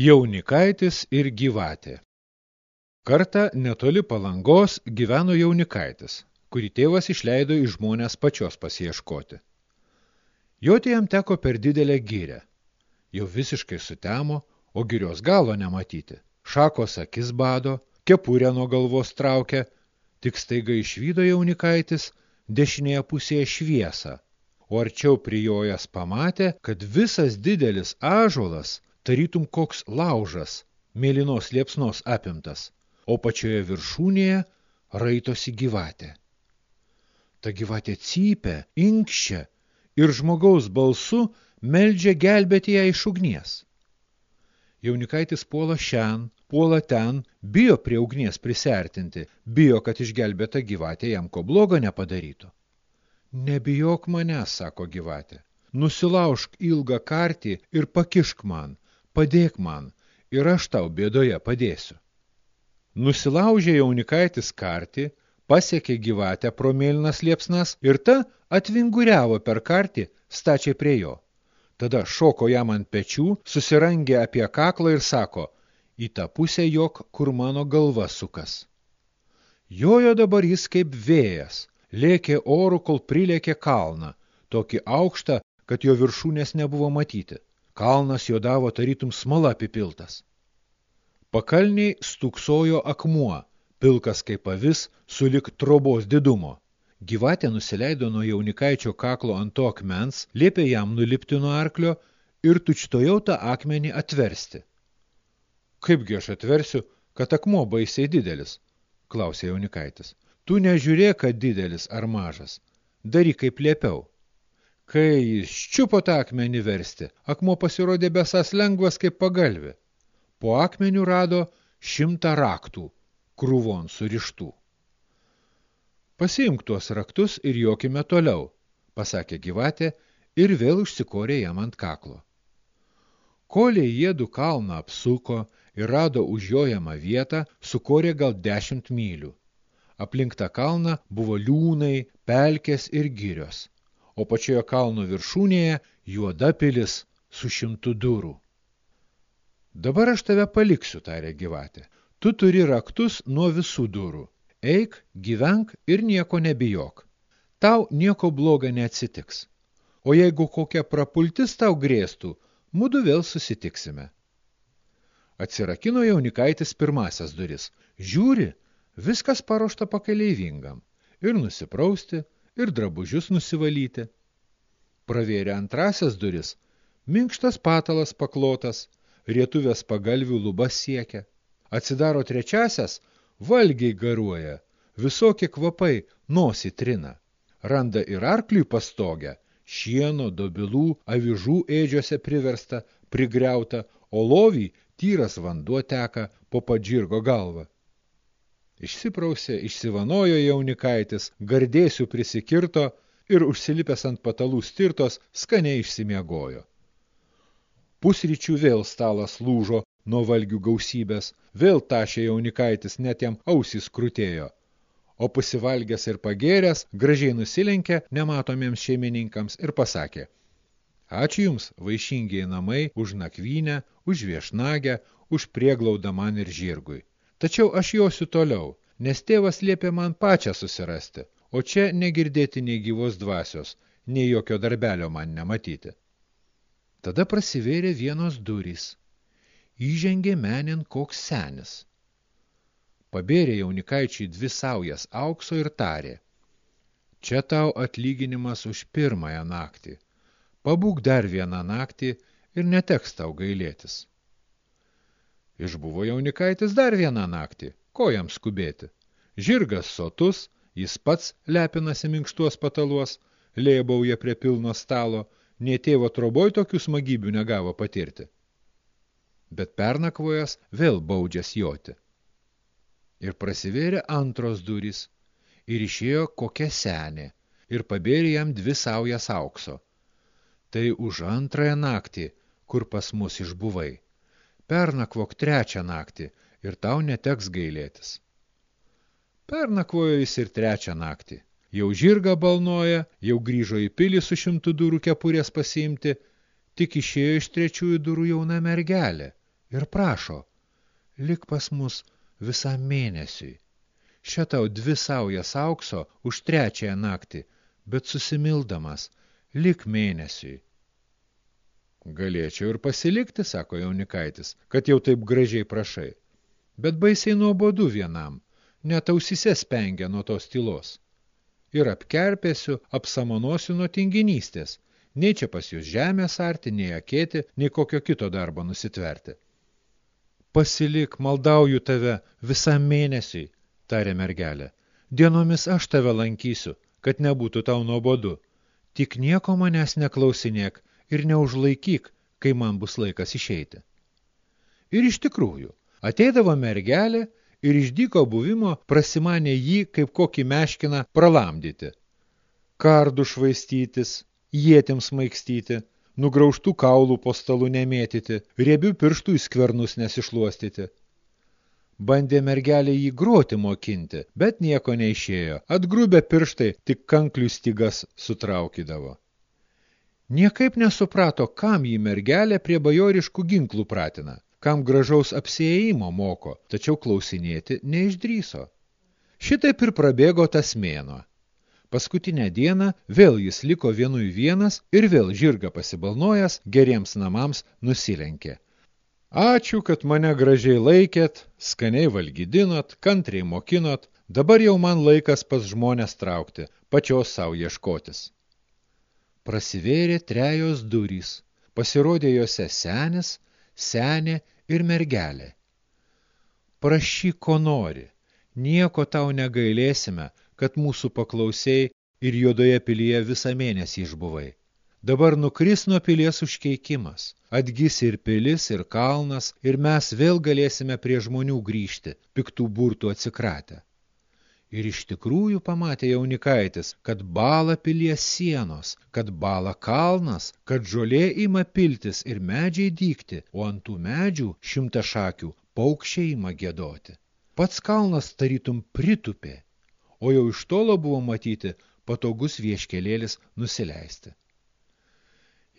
Jaunikaitis ir gyvatė Kartą netoli palangos gyveno jaunikaitis, kurį tėvas išleido į žmonės pačios pasieškoti. Joti jam teko per didelę gyrę. Jau visiškai sutemo, o girios galo nematyti. Šakos akis bado, kepurę nuo galvos traukia, tik staiga išvydo jaunikaitis dešinėje pusėje šviesą, o arčiau prijojęs pamatė, kad visas didelis ąžuolas tarytum koks laužas, mėlynos liepsnos apimtas, o pačioje viršūnėje raitosi gyvatė. Ta gyvatė cypia, inkščia ir žmogaus balsu meldžia gelbėti ją iš ugnies. Jaunikaitis puola šian, puola ten, bijo prie ugnies prisertinti, bijo, kad išgelbėta gyvatė jam ko blogo nepadarytų. Nebijok manęs, sako gyvatė, nusilaužk ilgą kartį ir pakišk man, padėk man, ir aš tau bėdoje padėsiu. Nusilaužė jaunikaitis kartį, pasiekė gyvatę pro mėlynas liepsnas ir ta atvinguriavo per kartį stačiai prie jo. Tada šoko jam ant pečių, susirangė apie kaklą ir sako, į tą pusę jok, kur mano galva sukas. Jojo dabar jis kaip vėjas, lėkė orų, kol prilėkė kalną, tokį aukštą, kad jo viršūnės nebuvo matyti. Kalnas jodavo tarytum smala apipiltas. Pakalniai stuksojo akmuo, pilkas kaip avis, sulik trobos didumo. Gyvatė nusileido nuo jaunikaičio kaklo ant to akmens, liepė jam nulipti nuo arklio ir tučtojau tą akmenį atversti. Kaipgi aš atversiu, kad akmuo baisiai didelis, klausė jaunikaitis. Tu nežiūrėk, kad didelis ar mažas, daryk kaip liepiau. Kai jis čiupo tą akmenį versti, akmuo pasirodė besas lengvas kaip pagalvė. Po akmenių rado šimtą raktų, krūvon surištų. Pasiimk tuos raktus ir jokime toliau, pasakė gyvatė ir vėl užsikorė jam ant kaklo. Koliai jėdu kalną apsuko ir rado užjojamą vietą, sukorė gal dešimt mylių. Aplink tą kalną buvo liūnai, pelkės ir girios o pačioje kalno viršūnėje juoda pilis su šimtu durų. Dabar aš tave paliksiu, tarė gyvatė. Tu turi raktus nuo visų durų. Eik, gyvenk ir nieko nebijok. Tau nieko bloga neatsitiks. O jeigu kokia prapultis tau grėstų, mudu vėl susitiksime. Atsirakino jaunikaitis pirmasias duris. Žiūri, viskas paruošta pakeleivingam. Ir nusiprausti, ir drabužius nusivalyti. Pravėrė antrasias duris, minkštas patalas paklotas, rietuvės pagalvių lubas siekia. Atsidaro trečiasias, valgiai garuoja, visokie kvapai nosį trina. Randa ir arkliui pastogę, šieno, dobilų, avižų ėdžiose priversta, prigriauta, o lovį tyras vanduo teka po padžirgo galvą. Išsiprausė, išsivanojo jaunikaitis, gardėsių prisikirto ir užsilipęs ant patalų stirtos skaniai išsimiegojo. Pusryčių vėl stalas lūžo nuo valgių gausybės, vėl tašė jaunikaitis, net jam ausys krutėjo. O pasivalgęs ir pagėręs, gražiai nusilenkė nematomiems šeimininkams ir pasakė Ačiū Jums, vaišingiai namai, už nakvynę, už viešnagę, už prieglaudą man ir žirgui. Tačiau aš josiu toliau, nes tėvas liepė man pačią susirasti, o čia negirdėti nei gyvos dvasios, nei jokio darbelio man nematyti. Tada prasivėrė vienos durys. Įžengė menin koks senis. Pabėrė jaunikaičiai dvi saujas aukso ir tarė. Čia tau atlyginimas už pirmąją naktį. Pabūk dar vieną naktį ir neteks tau gailėtis. Išbuvo jaunikaitis dar vieną naktį. Ko jam skubėti? Žirgas sotus, jis pats lepinasi minkštuos pataluos, lėbauja prie pilno stalo, nie tėvo troboj tokių smagybių negavo patirti. Bet pernakvojas vėl baudžias joti. Ir prasivėrė antros durys, ir išėjo kokia senė, ir pabėrė jam dvi saujas aukso. Tai už antrąją naktį, kur pas mus išbuvai pernakvok trečią naktį ir tau neteks gailėtis. Pernakvojo jis ir trečią naktį. Jau žirga balnoja, jau grįžo į pilį su šimtų durų kepurės pasiimti, tik išėjo iš trečiųjų durų jauna mergelė, ir prašo, lik pas mus visam mėnesiui. Šia tau dvi saujas aukso už trečiąją naktį, bet susimildamas, lik mėnesiui. Galėčiau ir pasilikti, sako jaunikaitis, kad jau taip gražiai prašai. Bet baisiai nuobodu vienam, net ausise spengia nuo tos tylos. Ir apkerpėsiu, apsamanosiu nuo tinginystės – nei čia pas jūs žemės arti, nei akėti, nei kokio kito darbo nusitverti. Pasilik, maldauju tave visam mėnesiui, tarė mergelė. Dienomis aš tave lankysiu, kad nebūtų tau nuobodu. Tik nieko manęs neklausinėk ir neužlaikyk, kai man bus laikas išeiti. Ir iš tikrųjų, ateidavo mergelė ir iš dyko buvimo prasimanė jį kaip kokį meškiną pralamdyti. Kardų švaistytis, ietims maikstyti, nugraužtų kaulų po stalu nemėtyti, riebių pirštų į skvernus nesišluostyti. Bandė mergelė jį groti mokinti, bet nieko neišėjo, atgrubę pirštai tik kanklių stygas sutraukydavo. Niekaip nesuprato, kam jį mergelė prie bajoriškų ginklų pratina, kam gražaus apsėjimo moko, tačiau klausinėti neišdryso. Šitaip ir prabėgo tas mėnuo. Paskutinę dieną vėl jis liko vienui vienas ir vėl žirga pasibalnojęs geriems namams nusilenkė. Ačiū, kad mane gražiai laikėt, skaniai valgydinot, kantriai mokinot, dabar jau man laikas pas žmonės traukti, pačios savo ieškotis. Prasivėrė trejos durys, pasirodė juose senis, senė ir mergelė. Prašy, ko nori, nieko tau negailėsime, kad mūsų paklausiai ir juodoje pilyje visą mėnesį išbuvai. Dabar nukris nuo pilies užkeikimas, atgis ir pilis, ir kalnas, ir mes vėl galėsime prie žmonių grįžti, piktų burtų atsikratę. Ir iš tikrųjų pamatė jaunikaitis, kad bala pilies sienos, kad bala kalnas, kad žolė ima piltis ir medžiai dykti, o ant tų medžių šimta šakių paukščiai ima gėdoti. Pats kalnas tarytum pritupė o jau iš tolo buvo matyti patogus vieškelėlis nusileisti.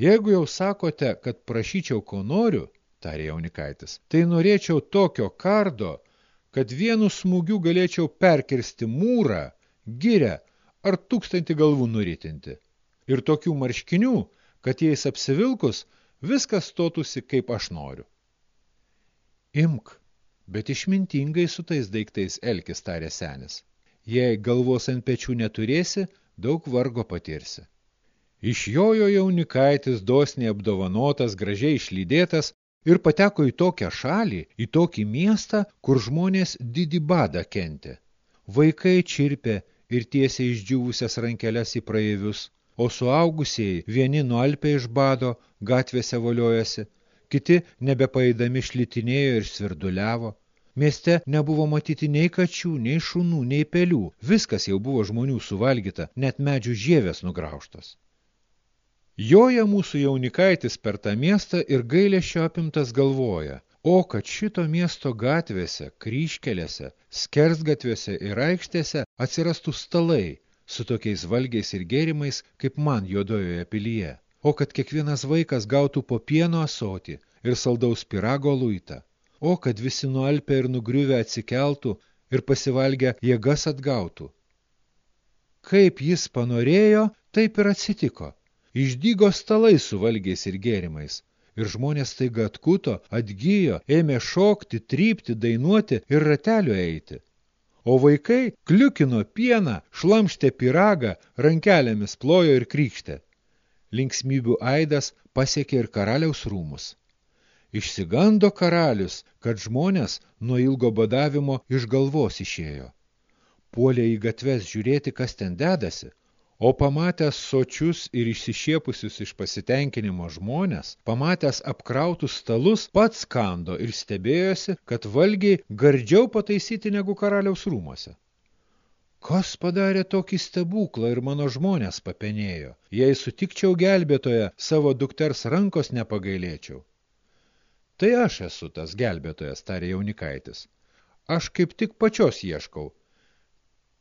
Jeigu jau sakote, kad prašyčiau ko noriu, tarė jaunikaitis, tai norėčiau tokio kardo, kad vienu smūgiu galėčiau perkirsti mūrą, girę ar tūkstantį galvų nuritinti. Ir tokių marškinių, kad jais apsivilkus, viskas stotųsi, kaip aš noriu. Imk, bet išmintingai su tais daiktais elkis, tarė senis. Jei galvos ant pečių neturėsi, daug vargo patirsi. Išjojo jaunikaitis, dosniai apdovanotas, gražiai išlydėtas ir pateko į tokią šalį, į tokį miestą, kur žmonės didį badą kentė. Vaikai čirpė ir tiesiai išdžiūvusias rankeles į praeivius, o suaugusieji vieni nualpė iš bado, gatvėse voliojasi, kiti nebepaėdami šlitinėjo ir svirduliavo. Mieste nebuvo matyti nei kačių, nei šunų, nei pelių. Viskas jau buvo žmonių suvalgyta, net medžių žievės nugraužtos. Joja mūsų jaunikaitis per tą miestą ir gailėšio apimtas galvoja, o kad šito miesto gatvėse, kryškelėse, skersgatviuose ir aikštėse atsirastų stalai su tokiais valgiais ir gėrimais, kaip man juodojoje pilyje, o kad kiekvienas vaikas gautų po pieno asotį ir saldaus pirago luitą o kad visi nualpę ir nugriuvę atsikeltų ir pasivalgę jėgas atgautų. Kaip jis panorėjo, taip ir atsitiko. Išdygo stalai su valgiais ir gėrimais. Ir žmonės taiga atkuto, atgyjo, ėmė šokti, trypti, dainuoti ir rateliu eiti. O vaikai kliukino pieną, šlamštė piragą, rankelėmis plojo ir krykštė. Linksmybių aidas pasiekė ir karaliaus rūmus. Išsigando karalius, kad žmonės nuo ilgo badavimo iš galvos išėjo. Puolė į gatves žiūrėti, kas ten dedasi, o pamatęs sočius ir išsišiepusius iš pasitenkinimo žmonės, pamatęs apkrautus stalus, pats kando ir stebėjosi, kad valgiai gardžiau pataisyti negu karaliaus rūmose. Kas padarė tokį stebuklą ir mano žmonės papenėjo, jei sutikčiau gelbėtoje, savo dukters rankos nepagailėčiau. Tai aš esu tas gelbėtojas, tarė jaunikaitis. Aš kaip tik pačios ieškau.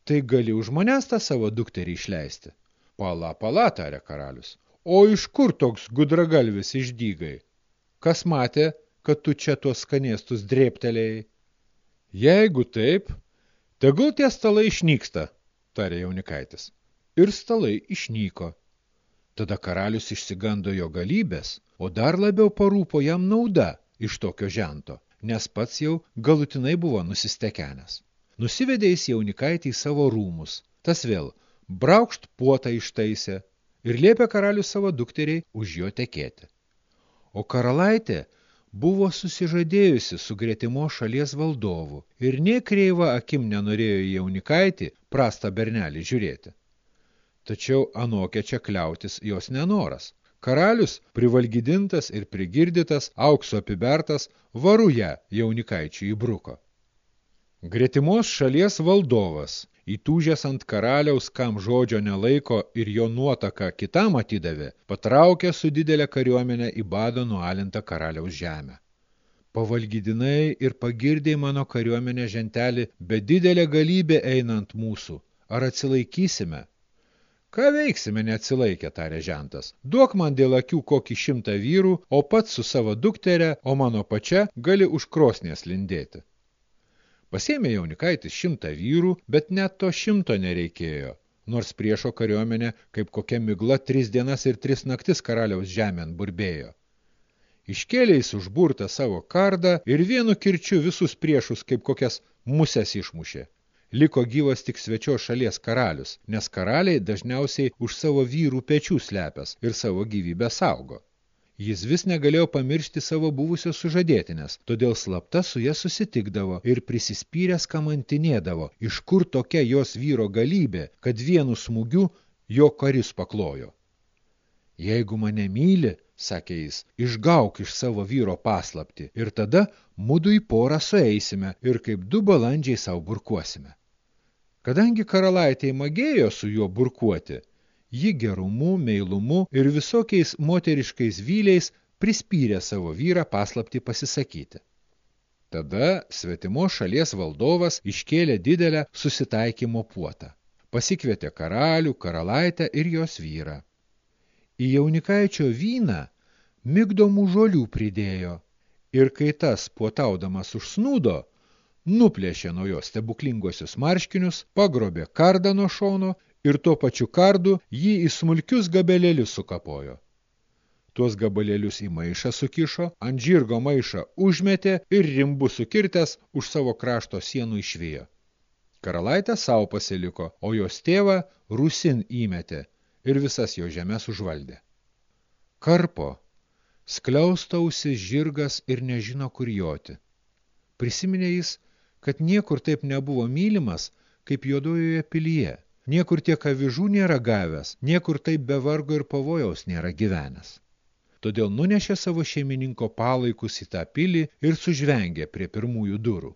Tai gali už manęs tą savo dukterį išleisti. Pala, pala, tarė karalius. O iš kur toks gudragalvis išdygai? Kas matė, kad tu čia tuos skanėstus drėptelėjai? Jeigu taip, tegul tie stalai išnyksta, tarė jaunikaitis. Ir stalai išnyko. Tada karalius išsigando jo galybės, o dar labiau parūpo jam nauda iš tokio žento, nes pats jau galutinai buvo nusistekenęs. Nusivedė jis jaunikaitį į savo rūmus, tas vėl braukšt puotą ištaisė ir liepė karalius savo dukteriai už jo tekėti. O karalaitė buvo susižadėjusi su gretimo šalies valdovu ir nie kreiva akim nenorėjo jaunikaitį prastą bernelį žiūrėti. Tačiau anokia čia kliautis jos nenoras. Karalius, privalgydintas ir prigirdytas, aukso apibertas, varuja jaunikaičių įbruko. Gretimos šalies valdovas, įtūžęs ant karaliaus, kam žodžio nelaiko ir jo nuotaka kitam atidavė, patraukė su didelė kariuomenė į bado nualintą karaliaus žemę. Pavalgydinai ir pagirdiai mano kariuomenė žentelį, bet didelė galybė einant mūsų. Ar atsilaikysime? Ką veiksime neatsilaikę, tarė žentas. Duok man dėl akių kokį šimtą vyrų, o pats su savo dukterė, o mano pačia gali už krosnės lindėti. Pasėmė jaunikaitis šimtą vyrų, bet net to šimto nereikėjo, nors priešo kariuomenė kaip kokia migla tris dienas ir tris naktis karaliaus žemėn burbėjo. Iškėlė jis užburtą savo kardą ir vienu kirčiu visus priešus kaip kokias musės išmušė. Liko gyvas tik svečio šalies karalius, nes karaliai dažniausiai už savo vyrų pečių slepias ir savo gyvybę saugo. Jis vis negalėjo pamiršti savo buvusios sužadėtinės, todėl slapta su ja susitikdavo ir prisispyręs kamantinėdavo, iš kur tokia jos vyro galybė, kad vienu smūgiu jo karius paklojo. Jeigu mane myli, sakė jis, išgauk iš savo vyro paslapti ir tada mudu į porą sueisime ir kaip du balandžiai savo burkuosime. Kadangi karalaitė magėjo su juo burkuoti, ji gerumu, meilumu ir visokiais moteriškais vyliais prispyrė savo vyrą paslapti pasisakyti. Tada svetimo šalies valdovas iškėlė didelę susitaikymo puotą. Pasikvietė karalių, karalaitę ir jos vyrą. Į jaunikaičio vyną migdomų žolių pridėjo ir kai tas puotaudamas užsnūdo, nuplėšė nuo jo stebuklingosius marškinius, pagrobė kardą nuo šono ir tuo pačiu kardu jį į smulkius gabelėlius sukapojo. Tuos gabalėlius į maišą sukišo, ant žirgo maišą užmetė ir rimbu sukirtęs už savo krašto sienų išvijo. Karalaitė savo pasiliko, o jos tėvą rusin įmetė ir visas jo žemės užvaldė. Karpo, skliaustausi žirgas ir nežino kur joti. Prisiminė jis, kad niekur taip nebuvo mylimas, kaip juodojoje pilyje – Niekur tiek avižų nėra gavęs, niekur taip be vargo ir pavojaus nėra gyvenęs. Todėl nunešė savo šeimininko palaikus į tą pilį ir sužvengė prie pirmųjų durų.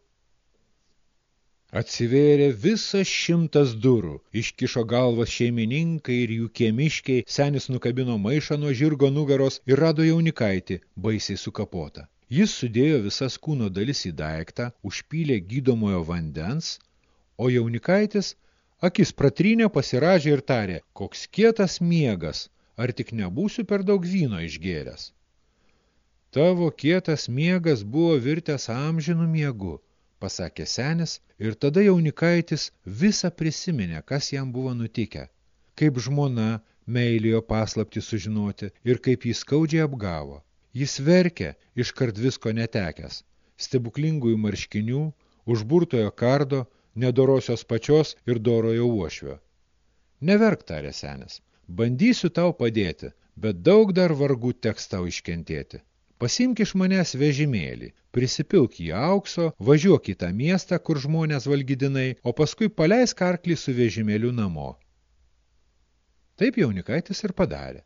Atsivėrė visas šimtas durų, iškišo galvas šeimininkai ir jų kiemiškiai, senis nukabino maišą nuo žirgo nugaros ir rado jaunikaitį, baisiai sukapota. Jis sudėjo visas kūno dalis į daiktą, užpylė gydomojo vandens, o jaunikaitis Akis pratrynė, pasiražė ir tarė, koks kietas miegas, ar tik nebūsiu per daug vyno išgėręs. Tavo kietas miegas buvo virtęs amžinų miegu, pasakė senis, ir tada jaunikaitis visą prisiminė, kas jam buvo nutikę, kaip žmona meilėjo paslapti sužinoti ir kaip jį skaudžiai apgavo. Jis verkė, iškart visko netekęs, stebuklingųjų marškinių, užburtojo kardo, nedorosios pačios ir dorojo uošvio. Neverk, tarė senis, bandysiu tau padėti, bet daug dar vargų teks tau iškentėti. Pasimk iš manęs vežimėlį, prisipilk į aukso, važiuok į tą miestą, kur žmonės valgydinai, o paskui paleisk arklį su vežimėliu namo. Taip jaunikaitis ir padarė.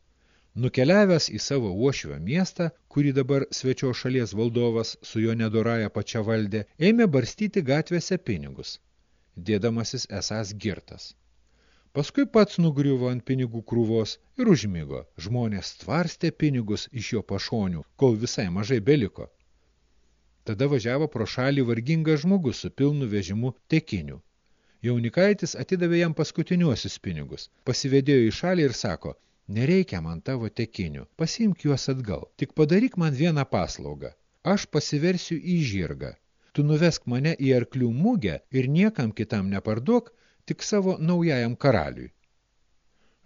Nukeliavęs į savo uošvio miestą, kurį dabar svečio šalies valdovas su jo nedoraja pačia valdė, ėmė barstyti gatvėse pinigus dėdamasis esas girtas. Paskui pats nugriuvo ant pinigų krūvos ir užmigo. Žmonės tvarstė pinigus iš jo pašonių, kol visai mažai beliko. Tada važiavo pro šalį vargingas žmogus su pilnu vežimu tekiniu. Jaunikaitis atidavė jam paskutiniuosius pinigus, pasivedėjo į šalį ir sako, nereikia man tavo tekinių, pasiimk juos atgal, tik padaryk man vieną paslaugą. aš pasiversiu į žirgą. Tu nuvesk mane į arklių mugę ir niekam kitam neparduok, tik savo naujajam karaliui.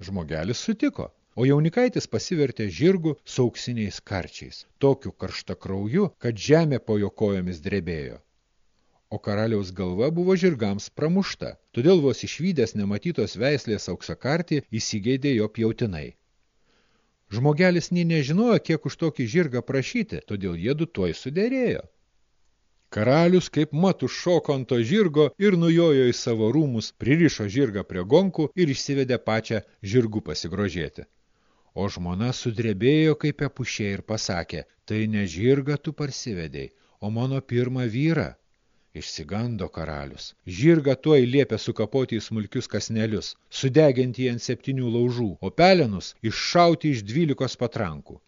Žmogelis sutiko, o jaunikaitis pasivertė žirgu su auksiniais karčiais, tokiu karšta krauju, kad žemė po jo kojomis drebėjo. O karaliaus galva buvo žirgams pramušta, todėl vos išvydęs nematytos veislės auksakartį įsigeidė jo pjautinai. Žmogelis nė nežinojo, kiek už tokį žirgą prašyti, todėl jėdu tuoj suderėjo. Karalius kaip mat užšoko ant to žirgo ir nujojo į savo rūmus, pririšo žirgą prie gonkų ir išsivedė pačią žirgų pasigrožėti. O žmona sudrebėjo kaip epušė ir pasakė, tai ne žirgą tu parsivedėjai, o mano pirmą vyrą. Išsigando karalius. Žirgą tuoj liepė sukapoti į smulkius kasnelius, sudeginti ant septynių laužų, o pelenus iššauti iš dvylikos patrankų.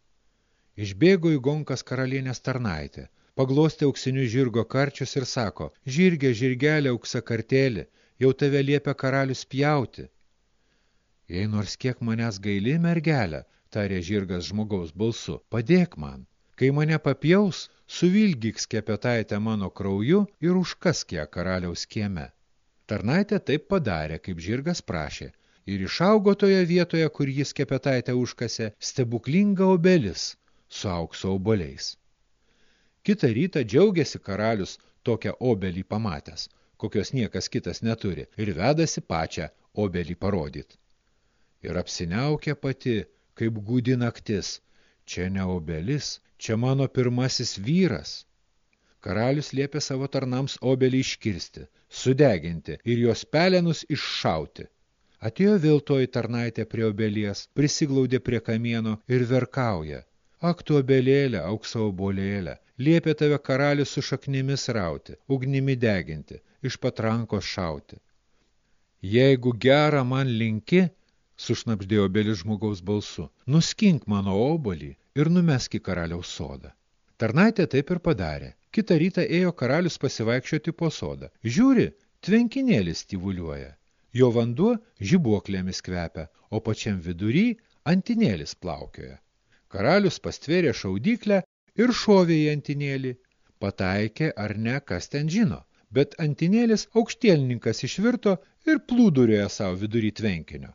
Išbėgo į gonkas karalienės tarnaitė, paglostė auksinių žirgo karčius ir sako, žirgė, žirgelė, auksa kartėlį, jau tave liepia karalius pjauti. Jei nors kiek manęs gaili mergelę, tarė žirgas žmogaus balsu, padėk man. Kai mane papjaus, suvilgyk skepetaitę mano krauju ir užkask ją karaliaus kieme. Tarnaitė taip padarė, kaip žirgas prašė, ir išaugo toje vietoje, kur jis skepetaitę užkasė, stebuklinga obelis su aukso oboliais. Kita rytą džiaugiasi karalius tokią obelį pamatęs, kokios niekas kitas neturi, ir vedasi pačią obelį parodyt. Ir apsiniaukė pati, kaip gūdi naktis, čia ne obelis, čia mano pirmasis vyras. Karalius liepė savo tarnams obelį iškirsti, sudeginti ir jos pelenus iššauti. Atėjo vėl toji tarnaitė prie obelies, prisiglaudė prie kamieno ir verkauja. Ak, tu obelėlė, aukso obolėlė, liepė tave karalius su šaknimis rauti, ugnimi deginti, iš patrankos šauti. Jeigu gerą man linki, sušnapždėjo obelis žmogaus balsu, nuskink mano obolį ir numesk į karaliaus sodą. Tarnaitė taip ir padarė. Kitą rytą ėjo karalius pasivaikščioti po sodą. Žiūri, tvenkinėlis tyvuliuoja. Jo vanduo žibuoklėmis kvepia, o pačiam vidury antinėlis plaukioja. Karalius pastvėrė šaudyklę ir šovė į antinėlį. Pataikė ar ne, kas ten žino, bet antinėlis aukštielninkas išvirto ir plūdurioje savo vidury tvenkinio.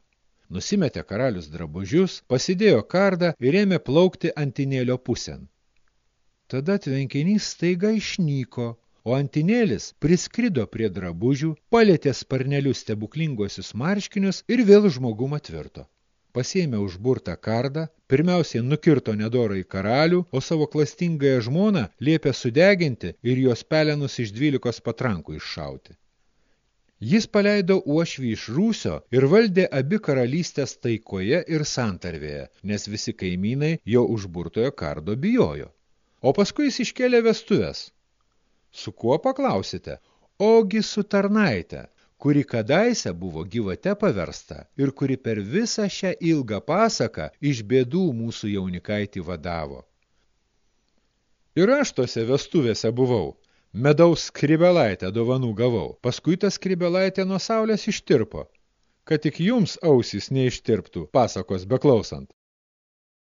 Nusimetė karalius drabužius, pasidėjo kardą ir ėmė plaukti antinėlio pusėn. Tada tvenkinys staiga išnyko, o antinėlis priskrido prie drabužių, palėtė sparnelius stebuklingosius marškinius ir vėl žmogum atvirto. Pasėmė užburtą kardą, pirmiausiai nukirto nedorą į karalių, o savo klastingąją žmoną liepė sudeginti ir jos pelenus iš dvylikos patrankų iššauti. Jis paleido uošvį iš Rūsio ir valdė abi karalystės taikoje ir santarvėje, nes visi kaimynai jo užburtojo kardo bijojo. O paskui jis iškėlė vestuvės. Su kuo paklausite? Ogi su tarnaite, kuri kadaise buvo gyvate paversta ir kuri per visą šią ilgą pasaką iš bėdų mūsų jaunikaitį vadavo. Ir aš tose vestuvėse buvau, Medaus skribelaitę dovanų gavau. Paskui ta skribelaitė nuo saulės ištirpo, kad tik jums ausys neištirptų pasakos beklausant.